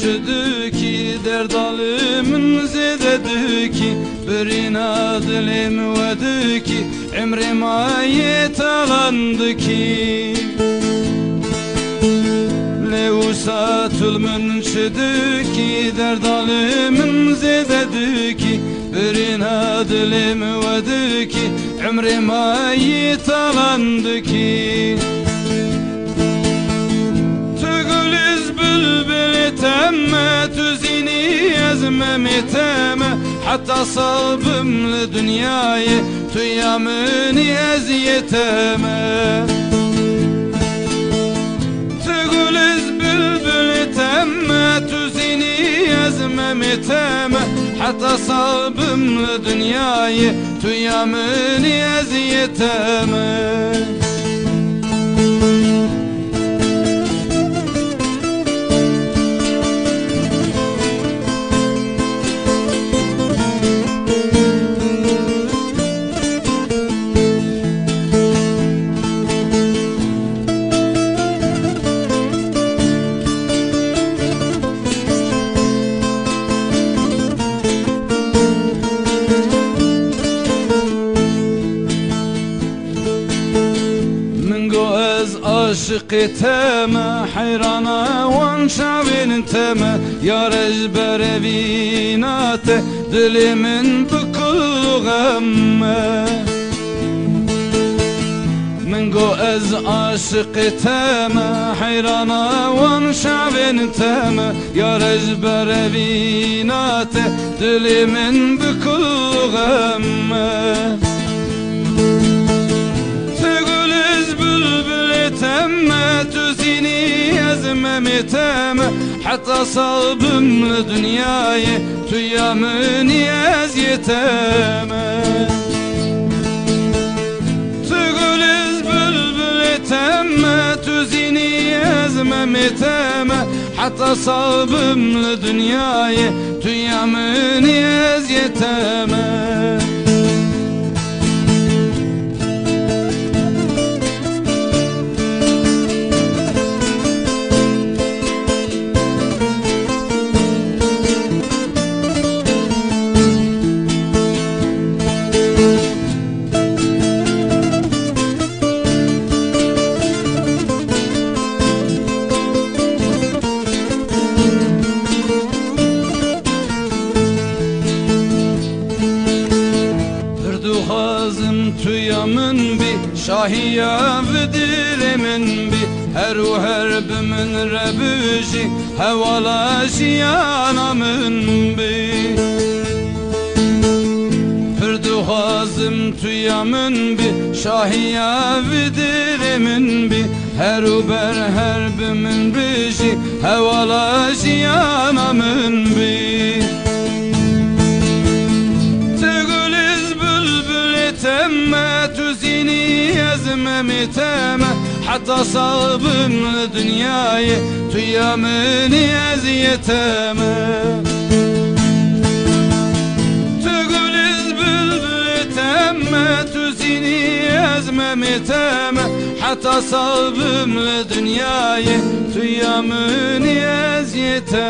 çüdü ki derd alımın zededü ki Birina dilim vedü ki Emrim ayet alandı ki. Levsatül münşidü ki derd alımın zededü ki Birina dilim vedü ki Emrim ayet alandı ki tüzini ezmemi teme Hatta sabımlı dünyayı tüyamını eziyeteme Tügülüz bülbül temme tüzini ezmemi teme Hatta sabımlı dünyayı tüyamını eziyeteme عاشق تما حیرانا وان شعبین تما یا رجبر وینات دلی من بکل غمه گو از عاشق تما حیرانا وان شعبین تما یا رجبر وینات دلی من بکل غمه etmem eteme Hatta salbımlı dünyayı Tüyamı niyaz yeteme Tügülüz bülbül eteme Tüzini yezmem eteme Hatta salbımlı dünyayı Tüyamı niyaz yeteme hazım tüyamın bi Şahiya ve dilimin bi Her u her bimin rebüji Hevala jiyanamın bi Hırdu hazım tüyamın bi Şahiya ve dilimin bi Her u ber her bimin riji Hevala jiyanamın يزمم تمه حتى صابم لدنياي تويا من يزيتمه تقولز بلبل تمه تزيني يزمم تمه حتى صابم لدنياي تويا من يزيتمه